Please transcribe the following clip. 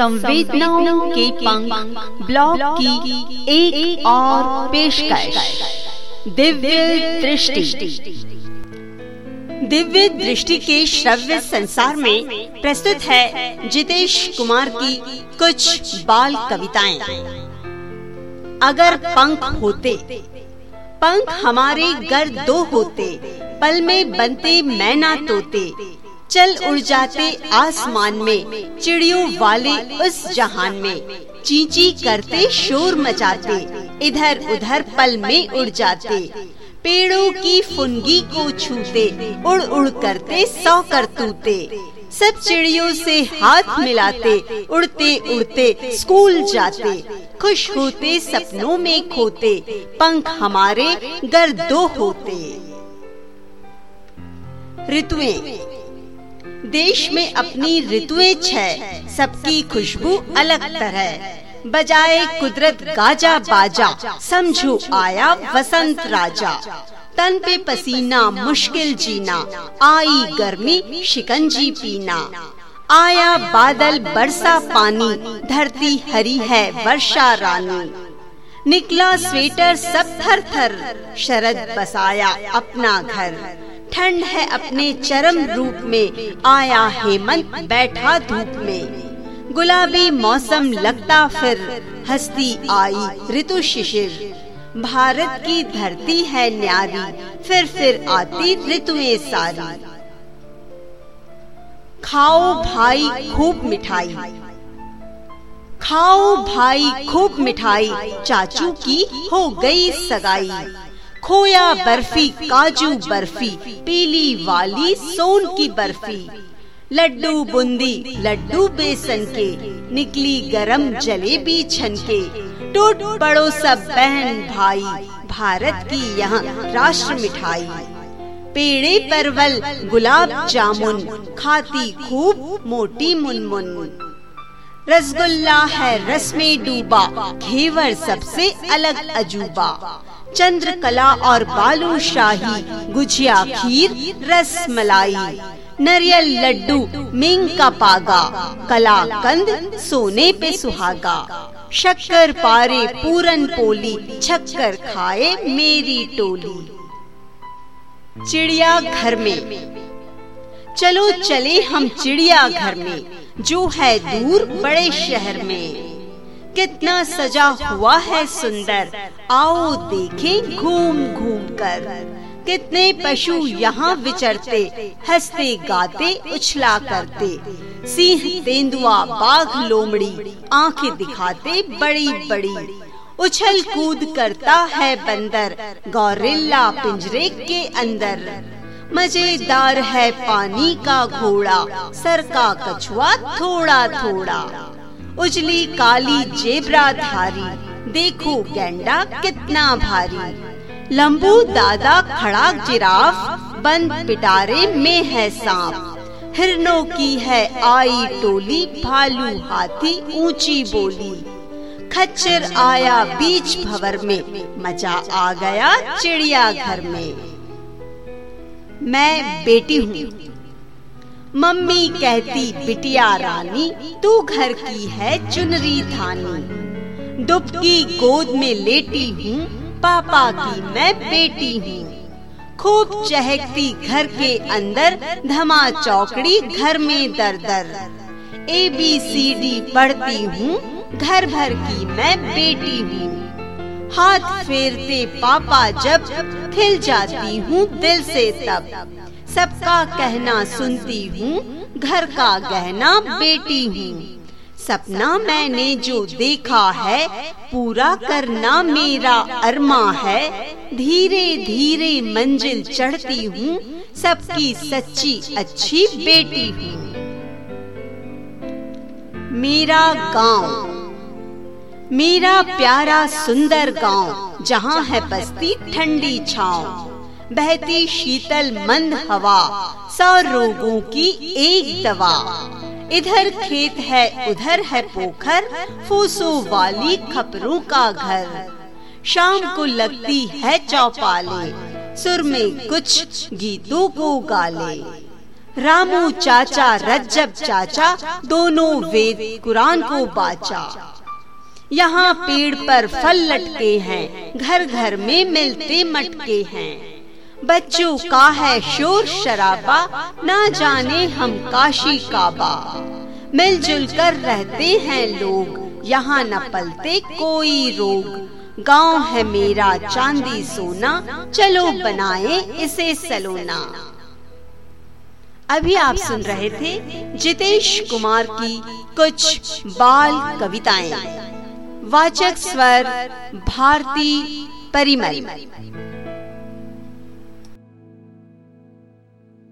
संवेदनाओं के पंख ब्लॉग की एक, एक और पेशकश। दिव्य दृष्टि। दिव्य दृष्टि के श्रव्य संसार में प्रस्तुत है जितेश कुमार की कुछ बाल कविताएँ। अगर पंख होते पंख हमारे घर दो होते पल में बनते मैना तोते चल उड़ जाते आसमान में चिड़ियों वाले उस जहान में चींची करते शोर मचाते इधर उधर पल में उड़ जाते। पेड़ों की फुनगी को छूते उड़ उड़ करते सौ करतूते। सब चिड़ियों से हाथ मिलाते उड़ते उड़ते स्कूल जाते। खुश होते सपनों में खोते पंख हमारे गर्दो होते। ऋतुएँ देश में अपनी ऋतुएँ छह। सबकी खुशबू अलग तरह। बजाए कुदरत गाजा बाजा, समझो आया वसंत राजा। तन पे पसीना, मुश्किल जीना, आई गर्मी, शिकंजी पीना। आया बादल, बरसा पानी, धरती हरी है, वर्षा रानी। निकला स्वेटर, सब थर थर, शरद बसाया अपना घर। ठंड है अपने चरम रूप में, आया हेमंत बैठा धूप में। गुलाबी मौसम लगता फिर, हस्ती आई ऋतु शिशिर। भारत की धरती है न्यारी, फिर फिर आती ऋतुएँ सारी। खाओ भाई खूब मिठाई। खाओ भाई खूब मिठाई, चाचू की हो गई सगाई। खोया बर्फ़ी काजू बर्फ़ी पीली वाली सोन की बर्फ़ी। लड्डू बूंदी लड्डू बेसन के निकली गरम जलेबी छनके। टूट पड़ो सब बहन भाई। भारत की यहाँ राष्ट्र मिठाई। पेड़े परवल गुलाब जामुन खाती खूब मोटी मुनमुन। रसगुल्ला है रस में डूबा। घेवर सबसे अलग अजूबा। चंद्रकला और बालू शाही, गुजिया खीर, रस मलाई, नरियल लड्डू मिंग का पागा कला कंद सोने पे सुहागा, शक्कर पारे, पूरन पोली, छक्कर खाए मेरी टोली। चिड़िया घर में। चलो चले हम चिड़िया घर में, जो है दूर बड़े शहर में। कितना सजा हुआ है सुंदर। आओ देखें घूम घूम कर। कितने पशु यहाँ विचरते, हँसते गाते, उछला करते। सिंह, तेंदुआ, बाघ, लोमड़ी आँखें दिखाते बड़ी बड़ी। उछल कूद करता है बंदर, गौरिल्ला पिंजरे के अंदर। मज़ेदार है पानी का घोड़ा, सर का कछुआ थोड़ा थोड़ा। उजली काली जेबरा धारी, देखो गेंडा कितना भारी। लंबू दादा खड़ा जिराफ, बंद पिटारे में है सांप। हिरनों की है आई टोली, भालू हाथी ऊँची बोली। खच्चर आया बीच भवर में, मज़ा आ गया चिड़िया घर में। मैं बेटी हूँ मम्मी कहती, बिटिया रानी, तू घर की है चुनरी थानी दुबकी गोद में लेटी हूँ, पापा की मैं बेटी हूँ। खूब चहकती घर के अंदर, धमा चौकड़ी घर में दर दर। ए बी सी डी पढ़ती हूँ, घर भर की मैं बेटी हूँ। हाथ फेरते पापा जब, खिल जाती हूँ दिल से तब। सबका कहना सुनती हूँ, घर का गहना बेटी हूँ। सपना मैंने जो देखा है, पूरा करना मेरा अरमा है। धीरे धीरे मंजिल चढ़ती हूँ, सबकी सच्ची अच्छी बेटी हूँ। मेरा गाँव, मेरा प्यारा सुंदर गाँव, जहाँ है बस्ती ठंडी छाँव। बहती शीतल मंद हवा, सौ रोगों की एक दवा। इधर खेत है, उधर है पोखर, फूसो वाली खपरों का घर। शाम को लगती है चौपाले, सुर में कुछ गीतों को गाले। रामू चाचा, रज्जब चाचा, दोनों वेद कुरान को बाचा। यहाँ पेड़ पर फल लटके हैं, घर घर में मिलते मटके हैं। बच्चों का है शोर शराबा, ना जाने हम काशी काबा। मिलजुल कर रहते हैं लोग, यहाँ न पलते कोई रोग। गाँव है मेरा चांदी सोना, चलो बनाए इसे सलोना। अभी आप सुन रहे थे जितेश कुमार की कुछ बाल कविताएँ। वाचक स्वर, भारती परिमल।